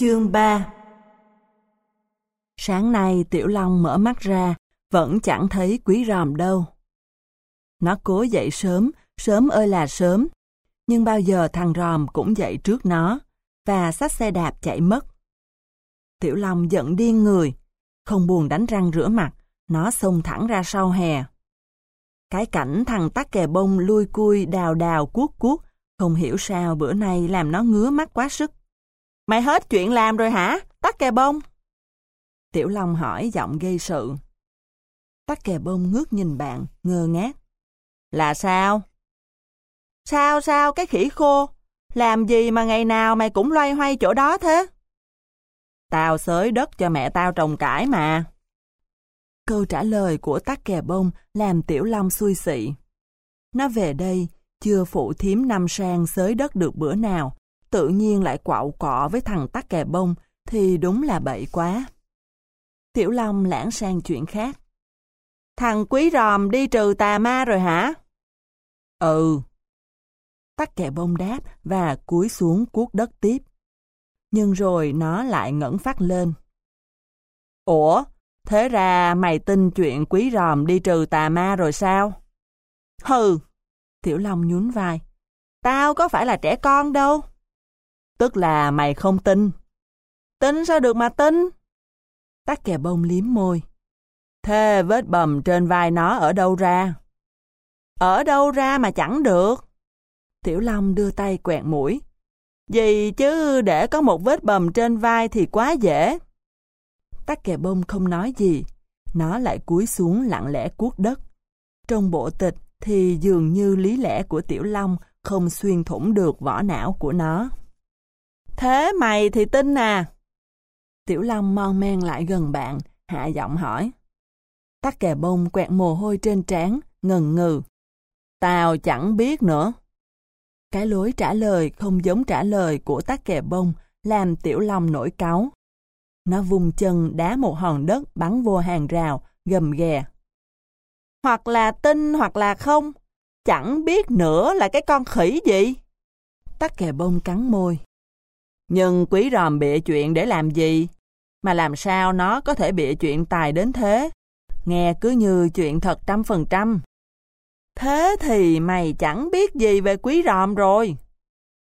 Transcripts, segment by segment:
Chương 3 Sáng nay Tiểu Long mở mắt ra, vẫn chẳng thấy quý ròm đâu. Nó cố dậy sớm, sớm ơi là sớm, nhưng bao giờ thằng ròm cũng dậy trước nó, và xách xe đạp chạy mất. Tiểu Long giận điên người, không buồn đánh răng rửa mặt, nó xông thẳng ra sau hè. Cái cảnh thằng tắc kè bông lui cui đào đào cuốc cuốc, không hiểu sao bữa nay làm nó ngứa mắt quá sức. Mày hết chuyện làm rồi hả, tắc kè bông? Tiểu Long hỏi giọng gây sự. Tắc kè bông ngước nhìn bạn, ngơ ngác. Là sao? Sao sao cái khỉ khô? Làm gì mà ngày nào mày cũng loay hoay chỗ đó thế? Tao xới đất cho mẹ tao trồng cải mà. Câu trả lời của tắc kè bông làm Tiểu Long xui xị. Nó về đây, chưa phụ thím năm sang xới đất được bữa nào, tự nhiên lại quạo cọ với thằng tắc kè bông, thì đúng là bậy quá. Tiểu Long lãng sang chuyện khác. Thằng quý ròm đi trừ tà ma rồi hả? Ừ. Tắc kè bông đáp và cúi xuống cuốc đất tiếp. Nhưng rồi nó lại ngẩng phát lên. Ủa, thế ra mày tin chuyện quý ròm đi trừ tà ma rồi sao? Hừ, Tiểu Long nhún vai. Tao có phải là trẻ con đâu. Tức là mày không tin. Tin sao được mà tin? Tắc kè bông liếm môi. Thế vết bầm trên vai nó ở đâu ra? Ở đâu ra mà chẳng được? Tiểu Long đưa tay quẹt mũi. Gì chứ, để có một vết bầm trên vai thì quá dễ. Tắc kè bông không nói gì. Nó lại cúi xuống lặng lẽ cuốc đất. Trong bộ tịch thì dường như lý lẽ của Tiểu Long không xuyên thủng được vỏ não của nó. Thế mày thì tin à? Tiểu Long mon men lại gần bạn, hạ giọng hỏi. Tắc kè bông quẹt mồ hôi trên trán, ngần ngừ. Tao chẳng biết nữa. Cái lối trả lời không giống trả lời của tắc kè bông làm Tiểu Long nổi cáu. Nó vùng chân đá một hòn đất bắn vô hàng rào, gầm ghè. Hoặc là tin hoặc là không, chẳng biết nữa là cái con khỉ gì. Tắc kè bông cắn môi. Nhưng quý ròm bịa chuyện để làm gì? Mà làm sao nó có thể bịa chuyện tài đến thế? Nghe cứ như chuyện thật trăm phần trăm. Thế thì mày chẳng biết gì về quý ròm rồi.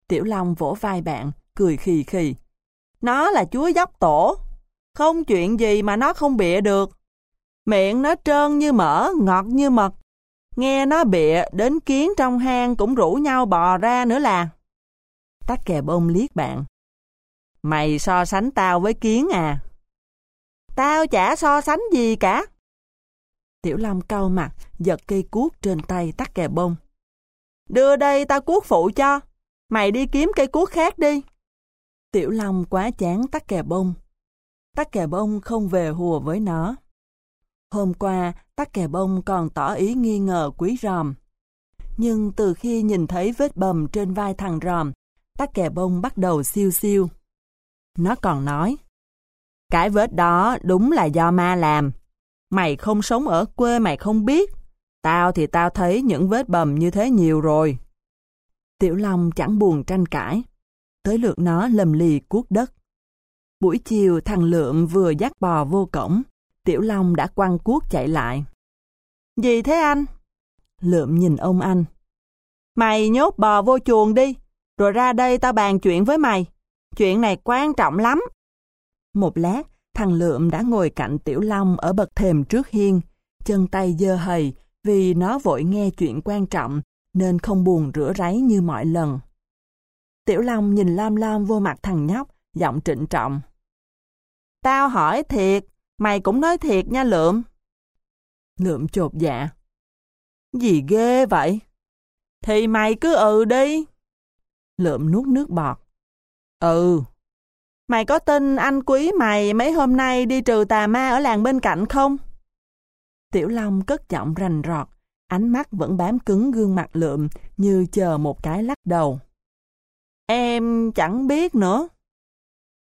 Tiểu Long vỗ vai bạn, cười khì khì. Nó là chúa dốc tổ. Không chuyện gì mà nó không bịa được. Miệng nó trơn như mỡ, ngọt như mật. Nghe nó bịa, đến kiến trong hang cũng rủ nhau bò ra nữa là. Tắc kè bông liếc bạn. Mày so sánh tao với kiến à? Tao chả so sánh gì cả. Tiểu Long cau mặt, giật cây cuốc trên tay tắt kè bông. Đưa đây tao cuốc phụ cho. Mày đi kiếm cây cuốc khác đi. Tiểu Long quá chán tắc kè bông. Tắc kè bông không về hùa với nó. Hôm qua, tắc kè bông còn tỏ ý nghi ngờ quý ròm. Nhưng từ khi nhìn thấy vết bầm trên vai thằng ròm, tắc kè bông bắt đầu siêu siêu. Nó còn nói, cái vết đó đúng là do ma làm. Mày không sống ở quê mày không biết. Tao thì tao thấy những vết bầm như thế nhiều rồi. Tiểu Long chẳng buồn tranh cãi. Tới lượt nó lầm lì cuốc đất. Buổi chiều thằng Lượm vừa dắt bò vô cổng. Tiểu Long đã quăng cuốc chạy lại. Gì thế anh? Lượm nhìn ông anh. Mày nhốt bò vô chuồng đi, rồi ra đây tao bàn chuyện với mày. Chuyện này quan trọng lắm. Một lát, thằng Lượm đã ngồi cạnh Tiểu Long ở bậc thềm trước hiên, chân tay dơ hầy vì nó vội nghe chuyện quan trọng nên không buồn rửa ráy như mọi lần. Tiểu Long nhìn lam lam vô mặt thằng nhóc, giọng trịnh trọng. Tao hỏi thiệt, mày cũng nói thiệt nha Lượm. Lượm chột dạ. Gì ghê vậy? Thì mày cứ ừ đi. Lượm nuốt nước bọt. Ừ. Mày có tin anh quý mày mấy hôm nay đi trừ tà ma ở làng bên cạnh không? Tiểu Long cất giọng rành rọt, ánh mắt vẫn bám cứng gương mặt lượm như chờ một cái lắc đầu. Em chẳng biết nữa.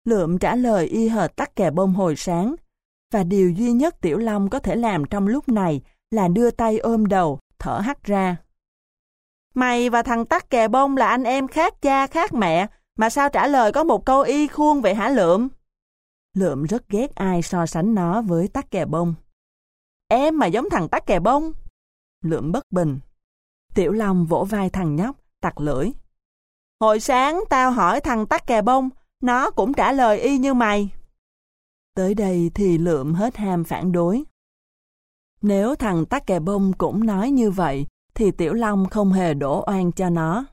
Lượm trả lời y hệt tắc kè bông hồi sáng, và điều duy nhất Tiểu Long có thể làm trong lúc này là đưa tay ôm đầu, thở hắt ra. Mày và thằng tắc kè bông là anh em khác cha khác mẹ, Mà sao trả lời có một câu y khuôn vậy hả Lượm? Lượm rất ghét ai so sánh nó với tắc kè bông. Em mà giống thằng tắc kè bông. Lượm bất bình. Tiểu Long vỗ vai thằng nhóc, tặc lưỡi. Hồi sáng tao hỏi thằng tắc kè bông, nó cũng trả lời y như mày. Tới đây thì Lượm hết ham phản đối. Nếu thằng tắc kè bông cũng nói như vậy, thì Tiểu Long không hề đổ oan cho nó.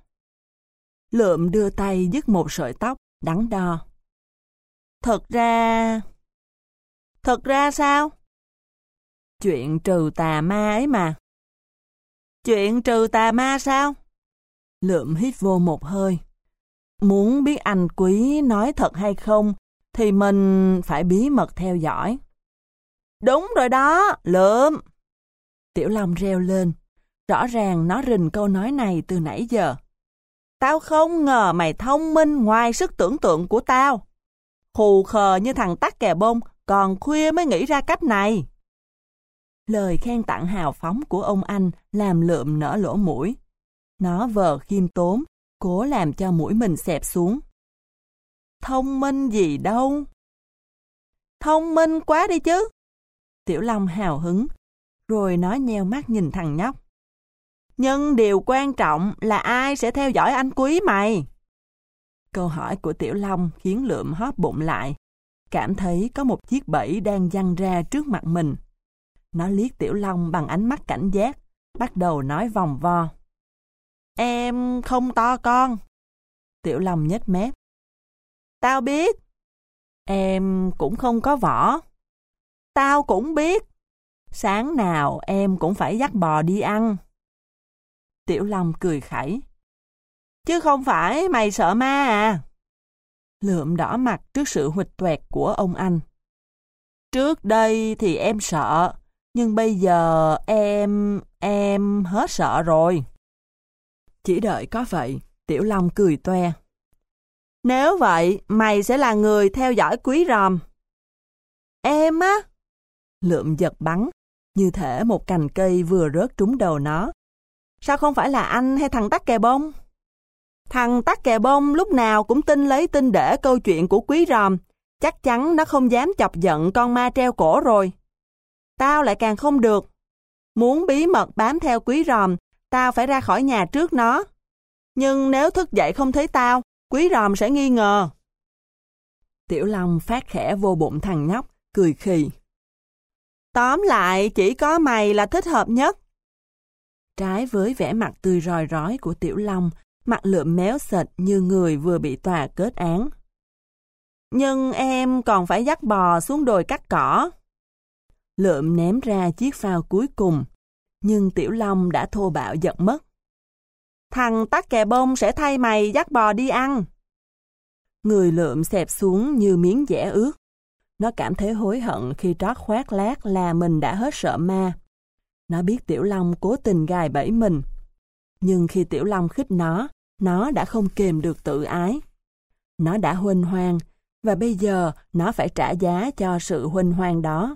Lượm đưa tay dứt một sợi tóc, đắn đo. Thật ra... Thật ra sao? Chuyện trừ tà ma ấy mà. Chuyện trừ tà ma sao? Lượm hít vô một hơi. Muốn biết anh quý nói thật hay không, thì mình phải bí mật theo dõi. Đúng rồi đó, lượm. Tiểu Long reo lên. Rõ ràng nó rình câu nói này từ nãy giờ. Tao không ngờ mày thông minh ngoài sức tưởng tượng của tao. Khù khờ như thằng tắc kè bông, còn khuya mới nghĩ ra cách này. Lời khen tặng hào phóng của ông anh làm lượm nở lỗ mũi. Nó vờ khiêm tốn, cố làm cho mũi mình xẹp xuống. Thông minh gì đâu. Thông minh quá đi chứ. Tiểu Long hào hứng, rồi nó nheo mắt nhìn thằng nhóc. Nhưng điều quan trọng là ai sẽ theo dõi anh quý mày? Câu hỏi của Tiểu Long khiến lượm hóp bụng lại, cảm thấy có một chiếc bẫy đang dăng ra trước mặt mình. Nó liếc Tiểu Long bằng ánh mắt cảnh giác, bắt đầu nói vòng vo. Em không to con. Tiểu Long nhếch mép. Tao biết. Em cũng không có vỏ. Tao cũng biết. Sáng nào em cũng phải dắt bò đi ăn. Tiểu Long cười khẩy. Chứ không phải mày sợ ma à? Lượm đỏ mặt trước sự huỵch tuẹt của ông anh. Trước đây thì em sợ, nhưng bây giờ em... em hết sợ rồi. Chỉ đợi có vậy, Tiểu Long cười toe. Nếu vậy, mày sẽ là người theo dõi quý ròm. Em á? Lượm giật bắn, như thể một cành cây vừa rớt trúng đầu nó. Sao không phải là anh hay thằng tắc kè bông? Thằng tắc kè bông lúc nào cũng tin lấy tin để câu chuyện của quý ròm. Chắc chắn nó không dám chọc giận con ma treo cổ rồi. Tao lại càng không được. Muốn bí mật bám theo quý ròm, tao phải ra khỏi nhà trước nó. Nhưng nếu thức dậy không thấy tao, quý ròm sẽ nghi ngờ. Tiểu Long phát khẽ vô bụng thằng nhóc, cười khì. Tóm lại, chỉ có mày là thích hợp nhất. Trái với vẻ mặt tươi rói rói của Tiểu Long, mặt lượm méo sệt như người vừa bị tòa kết án. Nhưng em còn phải dắt bò xuống đồi cắt cỏ. Lượm ném ra chiếc phao cuối cùng, nhưng Tiểu Long đã thô bạo giật mất. Thằng tắc kè bông sẽ thay mày dắt bò đi ăn. Người lượm xẹp xuống như miếng dẻ ướt. Nó cảm thấy hối hận khi trót khoát lát là mình đã hết sợ ma. Nó biết Tiểu Long cố tình gài bẫy mình. Nhưng khi Tiểu Long khích nó, nó đã không kềm được tự ái. Nó đã huynh hoang, và bây giờ nó phải trả giá cho sự huynh hoang đó.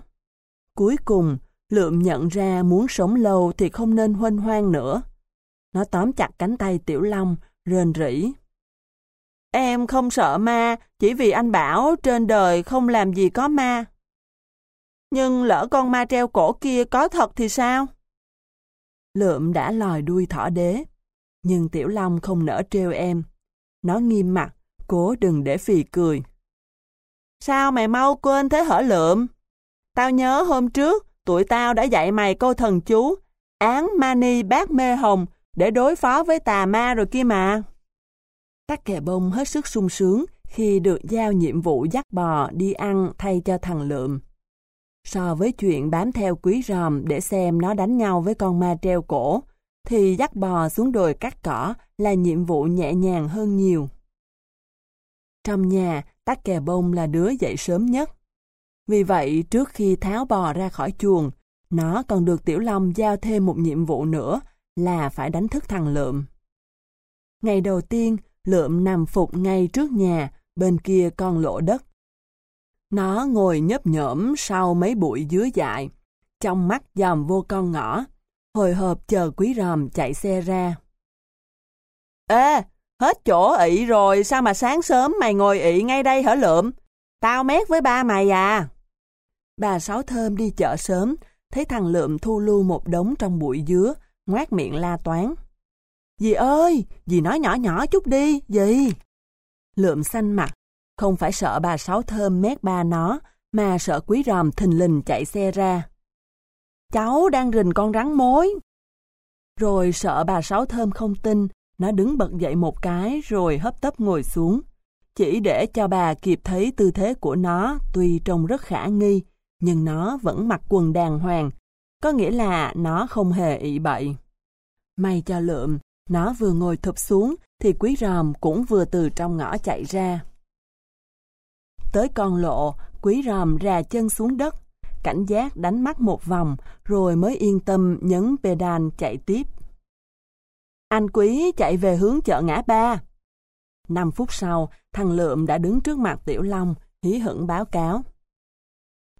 Cuối cùng, Lượm nhận ra muốn sống lâu thì không nên huynh hoang nữa. Nó tóm chặt cánh tay Tiểu Long, rên rỉ. Em không sợ ma, chỉ vì anh bảo trên đời không làm gì có ma. Nhưng lỡ con ma treo cổ kia có thật thì sao? Lượm đã lòi đuôi thỏ đế, nhưng Tiểu Long không nỡ treo em. Nó nghiêm mặt, cố đừng để phì cười. Sao mày mau quên thế hở lượm? Tao nhớ hôm trước, tụi tao đã dạy mày câu thần chú, án mani bát mê hồng để đối phó với tà ma rồi kia mà. Tắc kè bông hết sức sung sướng khi được giao nhiệm vụ dắt bò đi ăn thay cho thằng lượm. So với chuyện bám theo quý ròm để xem nó đánh nhau với con ma treo cổ, thì dắt bò xuống đồi cắt cỏ là nhiệm vụ nhẹ nhàng hơn nhiều. Trong nhà, tắc kè bông là đứa dậy sớm nhất. Vì vậy, trước khi tháo bò ra khỏi chuồng, nó còn được Tiểu Long giao thêm một nhiệm vụ nữa là phải đánh thức thằng Lượm. Ngày đầu tiên, Lượm nằm phục ngay trước nhà, bên kia con lộ đất. Nó ngồi nhấp nhổm sau mấy bụi dứa dại, trong mắt dòm vô con ngõ, hồi hộp chờ quý ròm chạy xe ra. Ê, Hết chỗ ị rồi, sao mà sáng sớm mày ngồi ị ngay đây hả lượm? Tao mét với ba mày à. Bà Sáu Thơm đi chợ sớm, thấy thằng lượm thu lưu một đống trong bụi dứa, ngoát miệng la toán. Dì ơi, dì nói nhỏ nhỏ chút đi, dì. Lượm xanh mặt, không phải sợ bà Sáu Thơm mét ba nó, mà sợ quý ròm thình lình chạy xe ra. Cháu đang rình con rắn mối. Rồi sợ bà Sáu Thơm không tin, nó đứng bật dậy một cái rồi hấp tấp ngồi xuống. Chỉ để cho bà kịp thấy tư thế của nó tuy trông rất khả nghi, nhưng nó vẫn mặc quần đàng hoàng, có nghĩa là nó không hề ị bậy. May cho lượm, nó vừa ngồi thụp xuống thì quý ròm cũng vừa từ trong ngõ chạy ra. Tới con lộ, quý ròm rà chân xuống đất, cảnh giác đánh mắt một vòng rồi mới yên tâm nhấn pedal chạy tiếp. Anh quý chạy về hướng chợ ngã ba. Năm phút sau, thằng Lượm đã đứng trước mặt Tiểu Long, hí hửng báo cáo.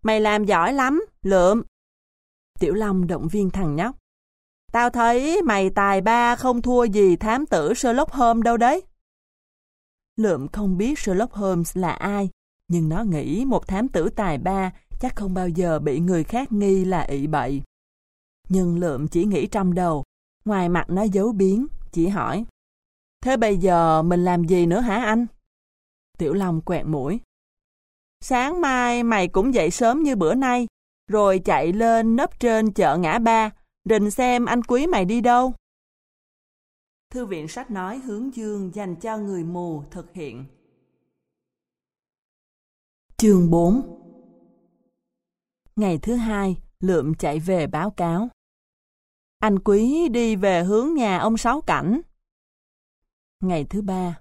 Mày làm giỏi lắm, Lượm. Tiểu Long động viên thằng nhóc. Tao thấy mày tài ba không thua gì thám tử Sherlock Holmes đâu đấy. Lượm không biết Sherlock Holmes là ai, nhưng nó nghĩ một thám tử tài ba chắc không bao giờ bị người khác nghi là ị bậy. Nhưng Lượm chỉ nghĩ trong đầu, ngoài mặt nó giấu biến, chỉ hỏi. Thế bây giờ mình làm gì nữa hả anh? Tiểu Long quẹt mũi. Sáng mai mày cũng dậy sớm như bữa nay, rồi chạy lên nấp trên chợ ngã ba, rình xem anh quý mày đi đâu. Thư viện sách nói hướng dương dành cho người mù thực hiện. Chương 4 Ngày thứ hai, Lượm chạy về báo cáo. Anh Quý đi về hướng nhà ông Sáu Cảnh. Ngày thứ ba,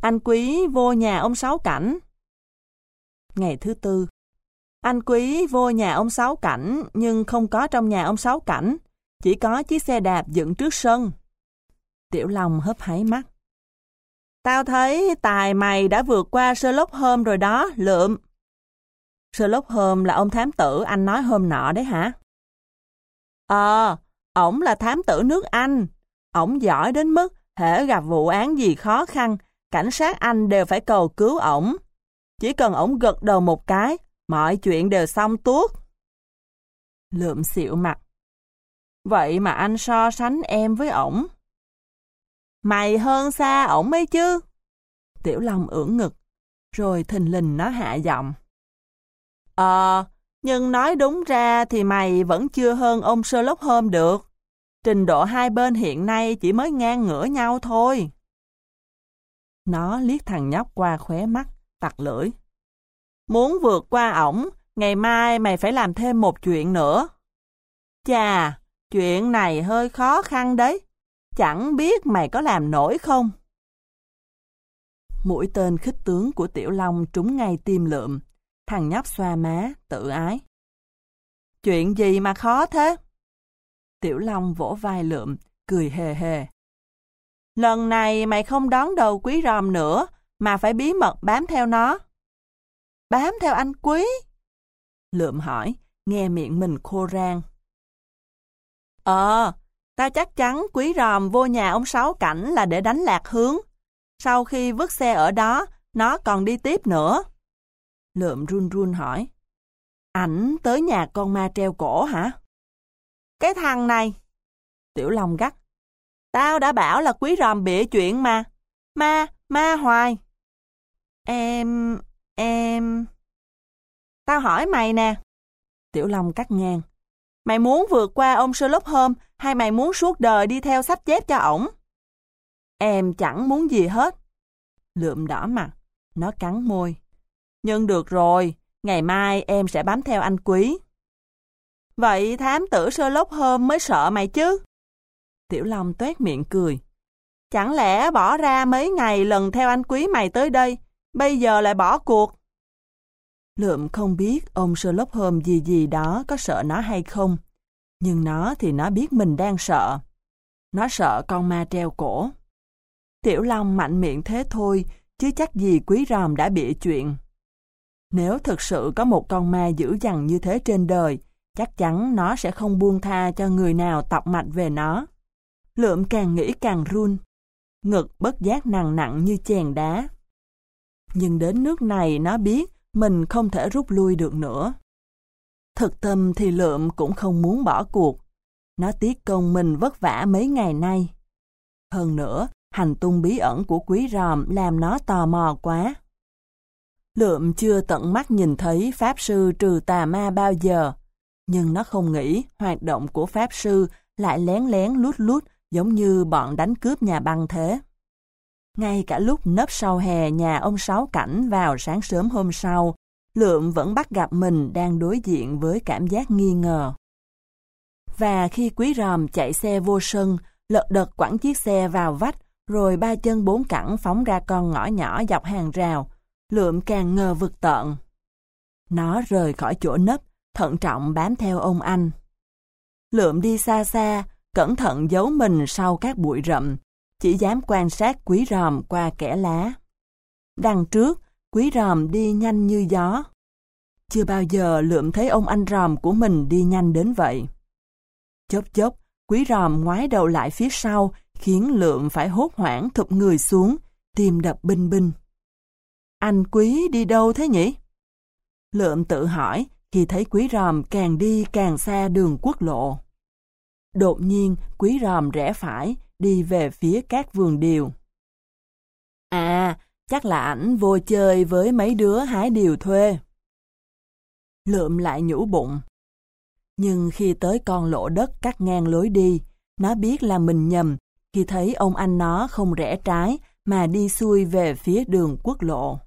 anh Quý vô nhà ông Sáu Cảnh. Ngày thứ tư, anh Quý vô nhà ông Sáu Cảnh nhưng không có trong nhà ông Sáu Cảnh, chỉ có chiếc xe đạp dựng trước sân. Tiểu Long hấp háy mắt. Tao thấy tài mày đã vượt qua Sherlock Holmes rồi đó, lượm. Sherlock Holmes là ông thám tử anh nói hôm nọ đấy hả? Ờ, ổng là thám tử nước Anh. Ổng giỏi đến mức hễ gặp vụ án gì khó khăn, cảnh sát Anh đều phải cầu cứu ổng. Chỉ cần ổng gật đầu một cái, mọi chuyện đều xong tuốt. Lượm xịu mặt. Vậy mà anh so sánh em với ổng. Mày hơn xa ổng ấy chứ. Tiểu Long ưỡn ngực, rồi thình lình nó hạ giọng. Ờ, nhưng nói đúng ra thì mày vẫn chưa hơn ông Sherlock Holmes được. Trình độ hai bên hiện nay chỉ mới ngang ngửa nhau thôi. Nó liếc thằng nhóc qua khóe mắt, tặc lưỡi. Muốn vượt qua ổng, ngày mai mày phải làm thêm một chuyện nữa. Chà, chuyện này hơi khó khăn đấy. Chẳng biết mày có làm nổi không? Mũi tên khích tướng của Tiểu Long trúng ngay tim lượm. Thằng nhóc xoa má, tự ái. Chuyện gì mà khó thế? Tiểu Long vỗ vai lượm, cười hề hề. Lần này mày không đón đầu quý ròm nữa, mà phải bí mật bám theo nó. Bám theo anh quý? Lượm hỏi, nghe miệng mình khô rang. Ờ, ta chắc chắn quý ròm vô nhà ông Sáu Cảnh là để đánh lạc hướng. Sau khi vứt xe ở đó, nó còn đi tiếp nữa. Lượm run run hỏi. Ảnh tới nhà con ma treo cổ hả? Cái thằng này. Tiểu Long gắt. Tao đã bảo là quý ròm bịa chuyện mà. Ma, ma hoài. Em, em... Tao hỏi mày nè. Tiểu Long cắt ngang. Mày muốn vượt qua ông Sherlock Holmes hay mày muốn suốt đời đi theo sách chép cho ổng? Em chẳng muốn gì hết. Lượm đỏ mặt, nó cắn môi. Nhưng được rồi, ngày mai em sẽ bám theo anh Quý. Vậy thám tử Sherlock Holmes mới sợ mày chứ? Tiểu Long tuét miệng cười. Chẳng lẽ bỏ ra mấy ngày lần theo anh Quý mày tới đây, bây giờ lại bỏ cuộc? Lượm không biết ông Sherlock Holmes gì gì đó có sợ nó hay không. Nhưng nó thì nó biết mình đang sợ. Nó sợ con ma treo cổ. Tiểu Long mạnh miệng thế thôi, chứ chắc gì quý ròm đã bịa chuyện. Nếu thực sự có một con ma dữ dằn như thế trên đời, chắc chắn nó sẽ không buông tha cho người nào tọc mạch về nó. Lượm càng nghĩ càng run. ngực bất giác nặng nặng như chèn đá. Nhưng đến nước này nó biết mình không thể rút lui được nữa. Thực tâm thì lượm cũng không muốn bỏ cuộc. Nó tiếc công mình vất vả mấy ngày nay. Hơn nữa, hành tung bí ẩn của quý ròm làm nó tò mò quá. Lượm chưa tận mắt nhìn thấy Pháp Sư trừ tà ma bao giờ, nhưng nó không nghĩ hoạt động của Pháp Sư lại lén lén lút lút giống như bọn đánh cướp nhà băng thế. Ngay cả lúc nấp sau hè nhà ông Sáu Cảnh vào sáng sớm hôm sau, Lượm vẫn bắt gặp mình đang đối diện với cảm giác nghi ngờ. Và khi quý ròm chạy xe vô sân, lật đật quẳng chiếc xe vào vách, rồi ba chân bốn cẳng phóng ra con ngõ nhỏ dọc hàng rào, lượm càng ngờ vực tợn. Nó rời khỏi chỗ nấp, thận trọng bám theo ông anh. Lượm đi xa xa, cẩn thận giấu mình sau các bụi rậm, chỉ dám quan sát quý ròm qua kẽ lá. Đằng trước, quý ròm đi nhanh như gió. Chưa bao giờ lượm thấy ông anh ròm của mình đi nhanh đến vậy. Chốc chốc, quý ròm ngoái đầu lại phía sau, khiến lượm phải hốt hoảng thụp người xuống, tim đập binh binh. Anh quý đi đâu thế nhỉ? Lượm tự hỏi khi thấy quý ròm càng đi càng xa đường quốc lộ. Đột nhiên, quý ròm rẽ phải, đi về phía các vườn điều. À, chắc là ảnh vô chơi với mấy đứa hái điều thuê. Lượm lại nhũ bụng. Nhưng khi tới con lỗ đất cắt ngang lối đi, nó biết là mình nhầm khi thấy ông anh nó không rẽ trái mà đi xuôi về phía đường quốc lộ.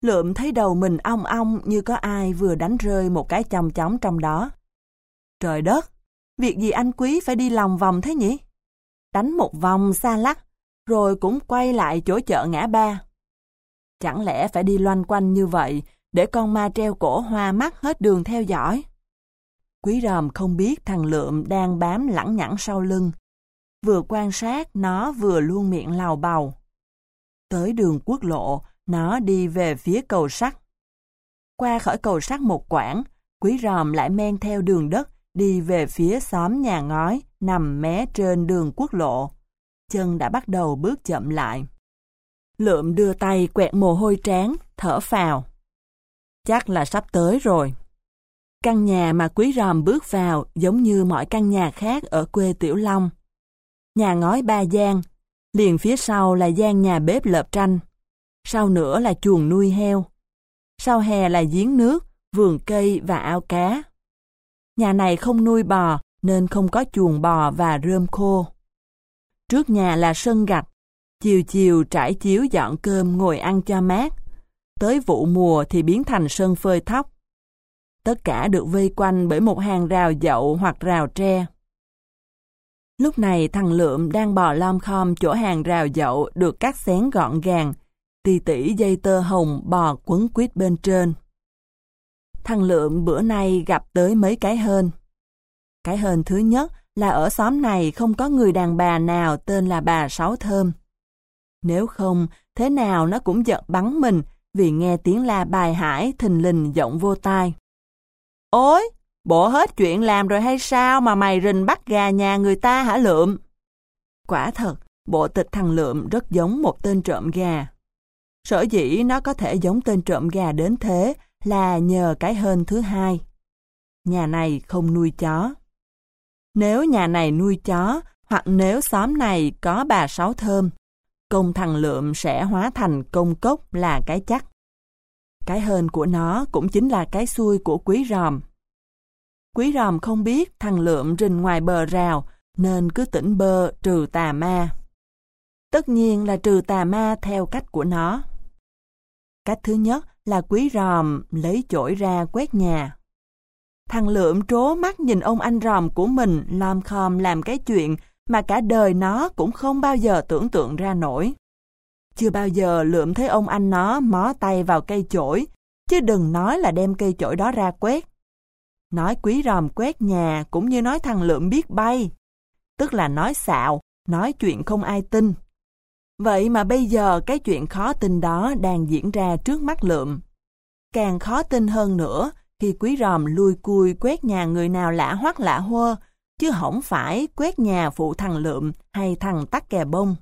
Lượm thấy đầu mình ong ong như có ai vừa đánh rơi một cái chồng chóng trong đó. Trời đất, việc gì anh quý phải đi lòng vòng thế nhỉ? Đánh một vòng xa lắc, rồi cũng quay lại chỗ chợ ngã ba. Chẳng lẽ phải đi loanh quanh như vậy để con ma treo cổ hoa mắt hết đường theo dõi? Quý ròm không biết thằng Lượm đang bám lẳng nhẳng sau lưng. Vừa quan sát, nó vừa luôn miệng lào bầu. Tới đường quốc lộ, nó đi về phía cầu sắt. Qua khỏi cầu sắt một quãng, quý ròm lại men theo đường đất đi về phía xóm nhà ngói nằm mé trên đường quốc lộ. Chân đã bắt đầu bước chậm lại. Lượm đưa tay quẹt mồ hôi trán, thở phào. Chắc là sắp tới rồi. Căn nhà mà quý ròm bước vào giống như mọi căn nhà khác ở quê Tiểu Long. Nhà ngói ba gian, liền phía sau là gian nhà bếp lợp tranh sau nữa là chuồng nuôi heo. Sau hè là giếng nước, vườn cây và ao cá. Nhà này không nuôi bò nên không có chuồng bò và rơm khô. Trước nhà là sân gạch, chiều chiều trải chiếu dọn cơm ngồi ăn cho mát. Tới vụ mùa thì biến thành sân phơi thóc. Tất cả được vây quanh bởi một hàng rào dậu hoặc rào tre. Lúc này thằng Lượm đang bò lom khom chỗ hàng rào dậu được cắt xén gọn gàng, tì tỉ dây tơ hồng bò quấn quýt bên trên. Thằng Lượm bữa nay gặp tới mấy cái hên. Cái hên thứ nhất là ở xóm này không có người đàn bà nào tên là bà Sáu Thơm. Nếu không, thế nào nó cũng giật bắn mình vì nghe tiếng la bài hải thình lình giọng vô tai. Ôi, bộ hết chuyện làm rồi hay sao mà mày rình bắt gà nhà người ta hả Lượm? Quả thật, bộ tịch thằng Lượm rất giống một tên trộm gà. Sở dĩ nó có thể giống tên trộm gà đến thế là nhờ cái hên thứ hai. Nhà này không nuôi chó. Nếu nhà này nuôi chó, hoặc nếu xóm này có bà sáu thơm, công thằng lượm sẽ hóa thành công cốc là cái chắc. Cái hên của nó cũng chính là cái xuôi của quý ròm. Quý ròm không biết thằng lượm rình ngoài bờ rào, nên cứ tỉnh bơ trừ tà ma. Tất nhiên là trừ tà ma theo cách của nó. Cách thứ nhất là quý ròm lấy chổi ra quét nhà. Thằng Lượm trố mắt nhìn ông anh ròm của mình lom khom làm cái chuyện mà cả đời nó cũng không bao giờ tưởng tượng ra nổi. Chưa bao giờ Lượm thấy ông anh nó mó tay vào cây chổi, chứ đừng nói là đem cây chổi đó ra quét. Nói quý ròm quét nhà cũng như nói thằng Lượm biết bay. Tức là nói xạo, nói chuyện không ai tin. Vậy mà bây giờ cái chuyện khó tin đó đang diễn ra trước mắt lượm. Càng khó tin hơn nữa khi quý ròm lui cui quét nhà người nào lạ hoắc lạ hô, chứ không phải quét nhà phụ thằng lượm hay thằng tắc kè bông.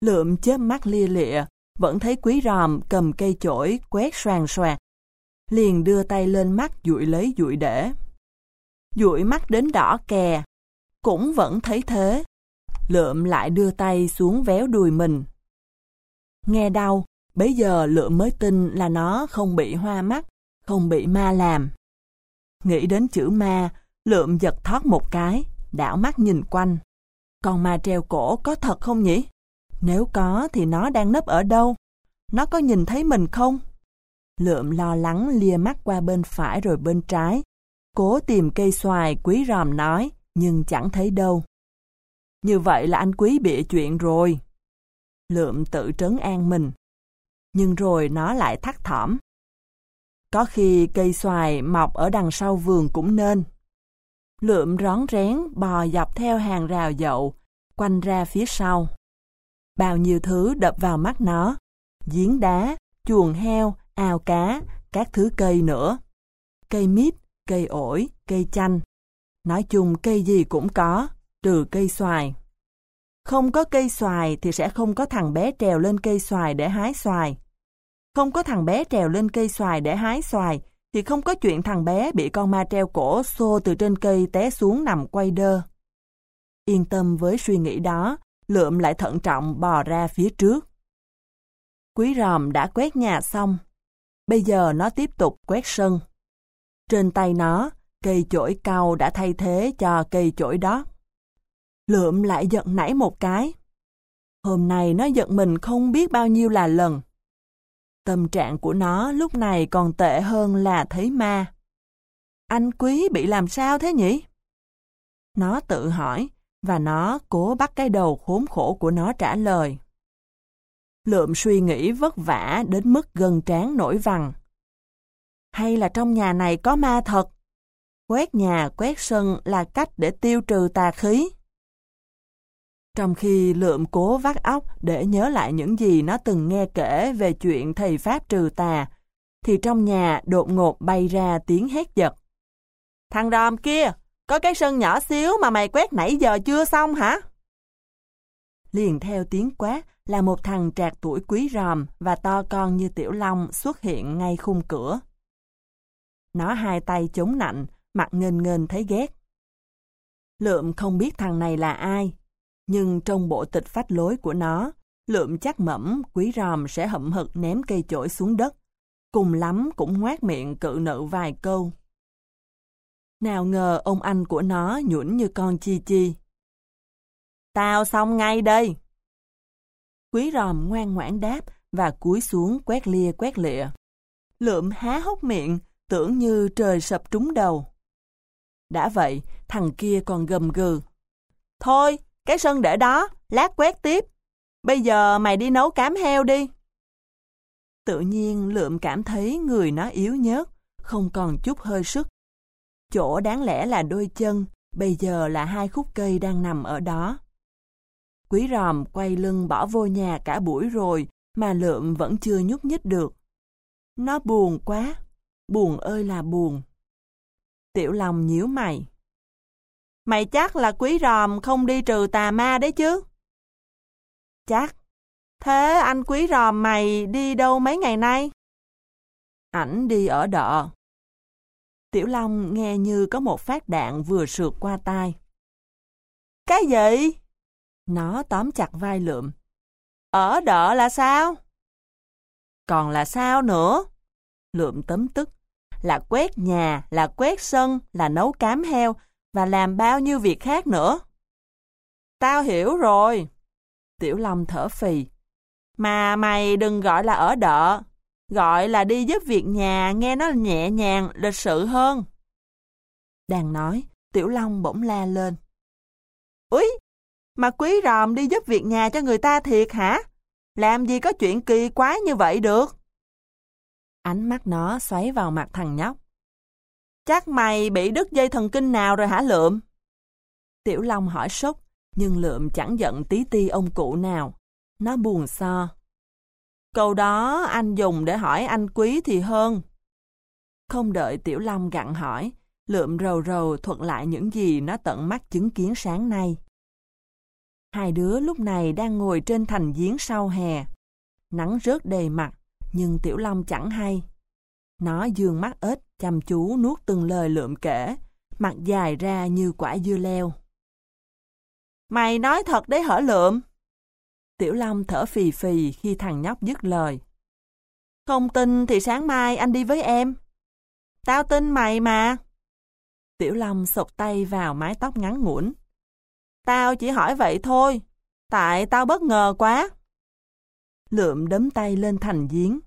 Lượm chớp mắt lia lịa, vẫn thấy quý ròm cầm cây chổi quét xoàng xoạt. Liền đưa tay lên mắt dụi lấy dụi để. Dụi mắt đến đỏ kè, cũng vẫn thấy thế. Lượm lại đưa tay xuống véo đùi mình. Nghe đau, bấy giờ lượm mới tin là nó không bị hoa mắt, không bị ma làm. Nghĩ đến chữ ma, lượm giật thoát một cái, đảo mắt nhìn quanh. Còn ma treo cổ có thật không nhỉ? Nếu có thì nó đang nấp ở đâu? Nó có nhìn thấy mình không? Lượm lo lắng lia mắt qua bên phải rồi bên trái. Cố tìm cây xoài quý ròm nói, nhưng chẳng thấy đâu. Như vậy là anh quý bịa chuyện rồi. Lượm tự trấn an mình. Nhưng rồi nó lại thắt thỏm. Có khi cây xoài mọc ở đằng sau vườn cũng nên. Lượm rón rén bò dọc theo hàng rào dậu, quanh ra phía sau. Bao nhiêu thứ đập vào mắt nó, giếng đá, chuồng heo, ao cá, các thứ cây nữa. Cây mít, cây ổi, cây chanh. Nói chung cây gì cũng có, trừ cây xoài. Không có cây xoài thì sẽ không có thằng bé trèo lên cây xoài để hái xoài. Không có thằng bé trèo lên cây xoài để hái xoài thì không có chuyện thằng bé bị con ma treo cổ xô từ trên cây té xuống nằm quay đơ. Yên tâm với suy nghĩ đó, lượm lại thận trọng bò ra phía trước. Quý ròm đã quét nhà xong. Bây giờ nó tiếp tục quét sân. Trên tay nó, cây chổi cao đã thay thế cho cây chổi đó. Lượm lại giận nảy một cái. Hôm nay nó giận mình không biết bao nhiêu là lần. Tâm trạng của nó lúc này còn tệ hơn là thấy ma. Anh quý bị làm sao thế nhỉ? Nó tự hỏi, và nó cố bắt cái đầu khốn khổ của nó trả lời. Lượm suy nghĩ vất vả đến mức gần trán nổi vằn. Hay là trong nhà này có ma thật? Quét nhà, quét sân là cách để tiêu trừ tà khí. Trong khi lượm cố vắt óc để nhớ lại những gì nó từng nghe kể về chuyện thầy Pháp trừ tà, thì trong nhà đột ngột bay ra tiếng hét giật. Thằng đòm kia, có cái sân nhỏ xíu mà mày quét nãy giờ chưa xong hả? Liền theo tiếng quát là một thằng trạc tuổi quý ròm và to con như tiểu long xuất hiện ngay khung cửa. Nó hai tay chống nạnh, mặt nghênh nghênh thấy ghét. Lượm không biết thằng này là ai, nhưng trong bộ tịch phách lối của nó, lượm chắc mẫm, quý ròm sẽ hậm hực ném cây chổi xuống đất, cùng lắm cũng ngoát miệng cự nự vài câu. Nào ngờ ông anh của nó nhũn như con chi chi. Tao xong ngay đây. Quý ròm ngoan ngoãn đáp và cúi xuống quét lia quét lịa. Lượm há hốc miệng, tưởng như trời sập trúng đầu. Đã vậy, thằng kia còn gầm gừ. Thôi, cái sân để đó, lát quét tiếp. Bây giờ mày đi nấu cám heo đi. Tự nhiên lượm cảm thấy người nó yếu nhớt, không còn chút hơi sức. Chỗ đáng lẽ là đôi chân, bây giờ là hai khúc cây đang nằm ở đó. Quý ròm quay lưng bỏ vô nhà cả buổi rồi, mà lượm vẫn chưa nhúc nhích được. Nó buồn quá, buồn ơi là buồn. Tiểu lòng nhíu mày. Mày chắc là quý ròm không đi trừ tà ma đấy chứ? Chắc. Thế anh quý ròm mày đi đâu mấy ngày nay? Ảnh đi ở đợ. Tiểu Long nghe như có một phát đạn vừa sượt qua tai. Cái gì? Nó tóm chặt vai lượm. Ở đợ là sao? Còn là sao nữa? Lượm tấm tức. Là quét nhà, là quét sân, là nấu cám heo, và làm bao nhiêu việc khác nữa. Tao hiểu rồi. Tiểu Long thở phì. Mà mày đừng gọi là ở đợ, gọi là đi giúp việc nhà nghe nó nhẹ nhàng, lịch sự hơn. Đang nói, Tiểu Long bỗng la lên. Úi, mà quý ròm đi giúp việc nhà cho người ta thiệt hả? Làm gì có chuyện kỳ quái như vậy được? Ánh mắt nó xoáy vào mặt thằng nhóc. Chắc mày bị đứt dây thần kinh nào rồi hả Lượm? Tiểu Long hỏi sốc, nhưng Lượm chẳng giận tí ti ông cụ nào. Nó buồn so. Câu đó anh dùng để hỏi anh quý thì hơn. Không đợi Tiểu Long gặn hỏi, Lượm rầu rầu thuật lại những gì nó tận mắt chứng kiến sáng nay. Hai đứa lúc này đang ngồi trên thành giếng sau hè. Nắng rớt đầy mặt, nhưng Tiểu Long chẳng hay. Nó dương mắt ếch, chăm chú nuốt từng lời lượm kể, mặt dài ra như quả dưa leo. Mày nói thật đấy hở lượm? Tiểu Long thở phì phì khi thằng nhóc dứt lời. Không tin thì sáng mai anh đi với em. Tao tin mày mà. Tiểu Long sụp tay vào mái tóc ngắn ngủn. Tao chỉ hỏi vậy thôi, tại tao bất ngờ quá. Lượm đấm tay lên thành giếng.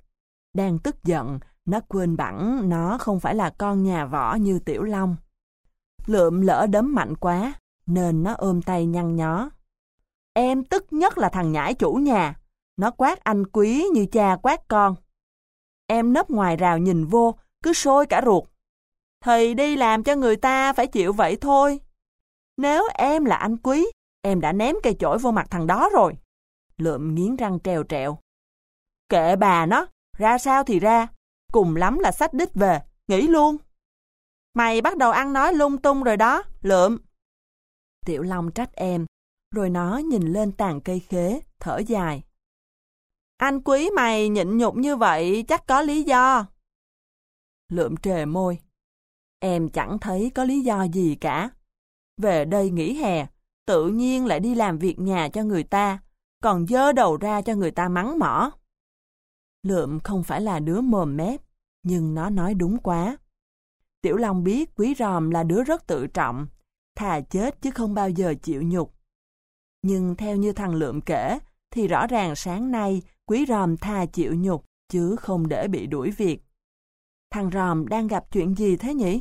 Đang tức giận, nó quên bẵng nó không phải là con nhà võ như Tiểu Long. Lượm lỡ đấm mạnh quá, nên nó ôm tay nhăn nhó. Em tức nhất là thằng nhãi chủ nhà. Nó quát anh quý như cha quát con. Em nấp ngoài rào nhìn vô, cứ sôi cả ruột. Thì đi làm cho người ta phải chịu vậy thôi. Nếu em là anh quý, em đã ném cây chổi vô mặt thằng đó rồi. Lượm nghiến răng trèo trẹo. Kệ bà nó, ra sao thì ra, cùng lắm là sách đích về, nghỉ luôn. Mày bắt đầu ăn nói lung tung rồi đó, lượm. Tiểu Long trách em, rồi nó nhìn lên tàn cây khế, thở dài. Anh quý mày nhịn nhục như vậy chắc có lý do. Lượm trề môi. Em chẳng thấy có lý do gì cả. Về đây nghỉ hè, tự nhiên lại đi làm việc nhà cho người ta, còn dơ đầu ra cho người ta mắng mỏ. Lượm không phải là đứa mồm mép, nhưng nó nói đúng quá. Tiểu Long biết Quý Ròm là đứa rất tự trọng, thà chết chứ không bao giờ chịu nhục. Nhưng theo như thằng Lượm kể, thì rõ ràng sáng nay Quý Ròm thà chịu nhục, chứ không để bị đuổi việc. Thằng Ròm đang gặp chuyện gì thế nhỉ?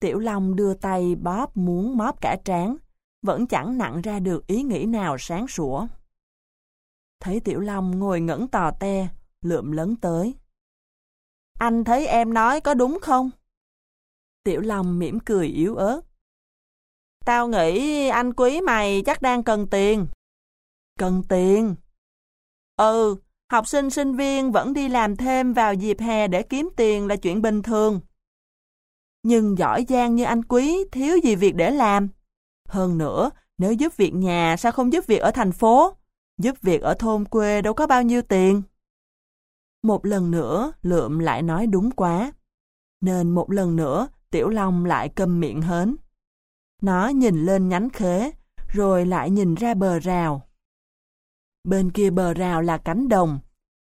Tiểu Long đưa tay bóp muốn móp cả trán, vẫn chẳng nặng ra được ý nghĩ nào sáng sủa. Thấy Tiểu Long ngồi ngẩn tò te, lượm lấn tới. Anh thấy em nói có đúng không? Tiểu Long mỉm cười yếu ớt. Tao nghĩ anh quý mày chắc đang cần tiền. Cần tiền? Ừ, học sinh sinh viên vẫn đi làm thêm vào dịp hè để kiếm tiền là chuyện bình thường. Nhưng giỏi giang như anh quý thiếu gì việc để làm. Hơn nữa, nếu giúp việc nhà sao không giúp việc ở thành phố? Giúp việc ở thôn quê đâu có bao nhiêu tiền. Một lần nữa, lượm lại nói đúng quá. Nên một lần nữa, Tiểu Long lại câm miệng hến Nó nhìn lên nhánh khế, rồi lại nhìn ra bờ rào. Bên kia bờ rào là cánh đồng.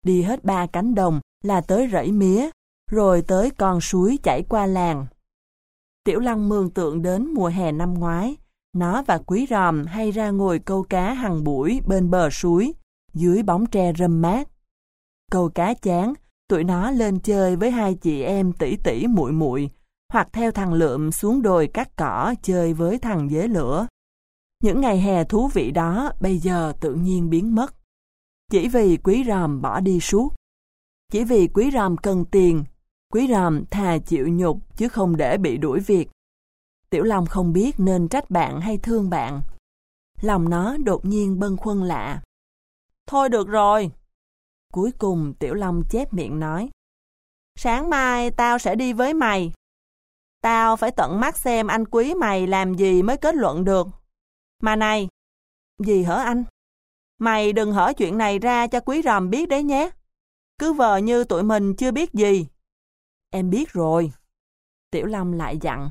Đi hết ba cánh đồng là tới rẫy mía, rồi tới con suối chảy qua làng. Tiểu Long mường tượng đến mùa hè năm ngoái, nó và Quý Ròm hay ra ngồi câu cá hàng buổi bên bờ suối, dưới bóng tre râm mát. Câu cá chán, tụi nó lên chơi với hai chị em tỷ tỷ muội muội hoặc theo thằng Lượm xuống đồi cắt cỏ chơi với thằng dế lửa. Những ngày hè thú vị đó bây giờ tự nhiên biến mất. Chỉ vì quý ròm bỏ đi suốt. Chỉ vì quý ròm cần tiền, quý ròm thà chịu nhục chứ không để bị đuổi việc. Tiểu Long không biết nên trách bạn hay thương bạn. Lòng nó đột nhiên bâng khuâng lạ. Thôi được rồi. Cuối cùng Tiểu Long chép miệng nói. Sáng mai tao sẽ đi với mày. Tao phải tận mắt xem anh quý mày làm gì mới kết luận được. Mà này, gì hở anh? Mày đừng hở chuyện này ra cho quý ròm biết đấy nhé. Cứ vờ như tụi mình chưa biết gì. Em biết rồi. Tiểu Long lại dặn.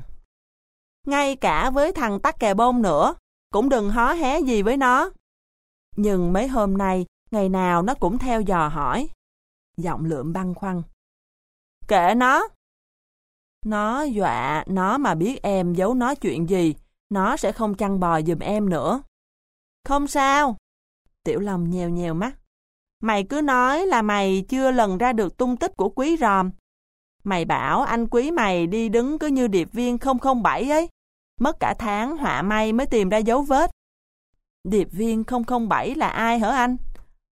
Ngay cả với thằng tắc kè bông nữa, cũng đừng hó hé gì với nó. Nhưng mấy hôm nay, ngày nào nó cũng theo dò hỏi. Giọng lượm băng khoăn. Kệ nó, nó dọa, nó mà biết em giấu nó chuyện gì, nó sẽ không chăn bò giùm em nữa. Không sao. Tiểu Long nheo nheo mắt. Mày cứ nói là mày chưa lần ra được tung tích của quý ròm. Mày bảo anh quý mày đi đứng cứ như điệp viên 007 ấy. Mất cả tháng họa may mới tìm ra dấu vết. Điệp viên 007 là ai hả anh?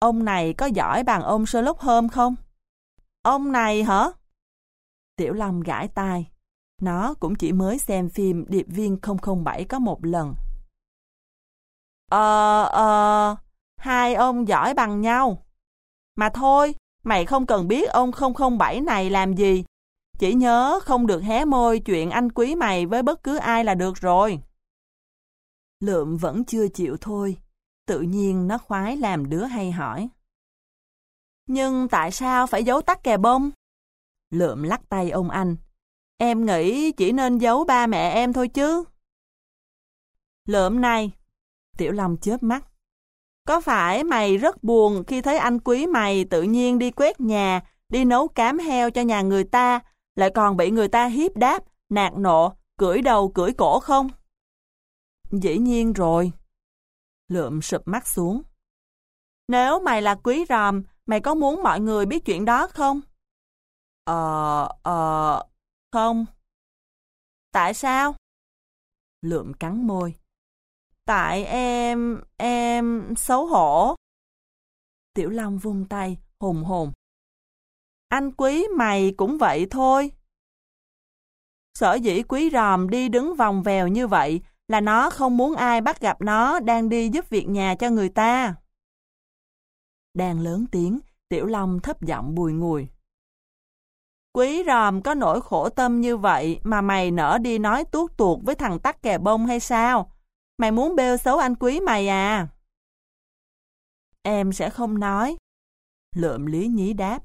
Ông này có giỏi bằng ông Sherlock Holmes không? Ông này hả? Tiểu Long gãi tai. Nó cũng chỉ mới xem phim Điệp viên 007 có một lần. Ờ, ờ, hai ông giỏi bằng nhau. Mà thôi, mày không cần biết ông 007 này làm gì. Chỉ nhớ không được hé môi chuyện anh quý mày với bất cứ ai là được rồi. Lượm vẫn chưa chịu thôi tự nhiên nó khoái làm đứa hay hỏi. Nhưng tại sao phải giấu tắc kè bông? Lượm lắc tay ông anh. Em nghĩ chỉ nên giấu ba mẹ em thôi chứ. Lượm này. Tiểu Long chớp mắt. Có phải mày rất buồn khi thấy anh quý mày tự nhiên đi quét nhà, đi nấu cám heo cho nhà người ta, lại còn bị người ta hiếp đáp, nạt nộ, cưỡi đầu cưỡi cổ không? Dĩ nhiên rồi. Lượm sụp mắt xuống. Nếu mày là quý ròm, mày có muốn mọi người biết chuyện đó không? Ờ, ờ, không. Tại sao? Lượm cắn môi. Tại em, em xấu hổ. Tiểu Long vung tay, hùng hồn. Anh quý mày cũng vậy thôi. Sở dĩ quý ròm đi đứng vòng vèo như vậy là nó không muốn ai bắt gặp nó đang đi giúp việc nhà cho người ta. Đang lớn tiếng, Tiểu Long thấp giọng bùi ngùi. Quý ròm có nỗi khổ tâm như vậy mà mày nỡ đi nói tuốt tuột với thằng tắc kè bông hay sao? Mày muốn bêu xấu anh quý mày à? Em sẽ không nói. Lượm lý nhí đáp.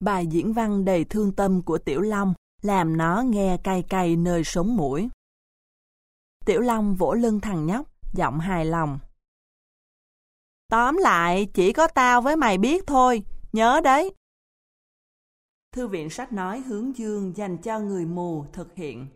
Bài diễn văn đầy thương tâm của Tiểu Long làm nó nghe cay cay nơi sống mũi. Tiểu Long vỗ lưng thằng nhóc, giọng hài lòng. Tóm lại, chỉ có tao với mày biết thôi, nhớ đấy. Thư viện sách nói hướng dương dành cho người mù thực hiện.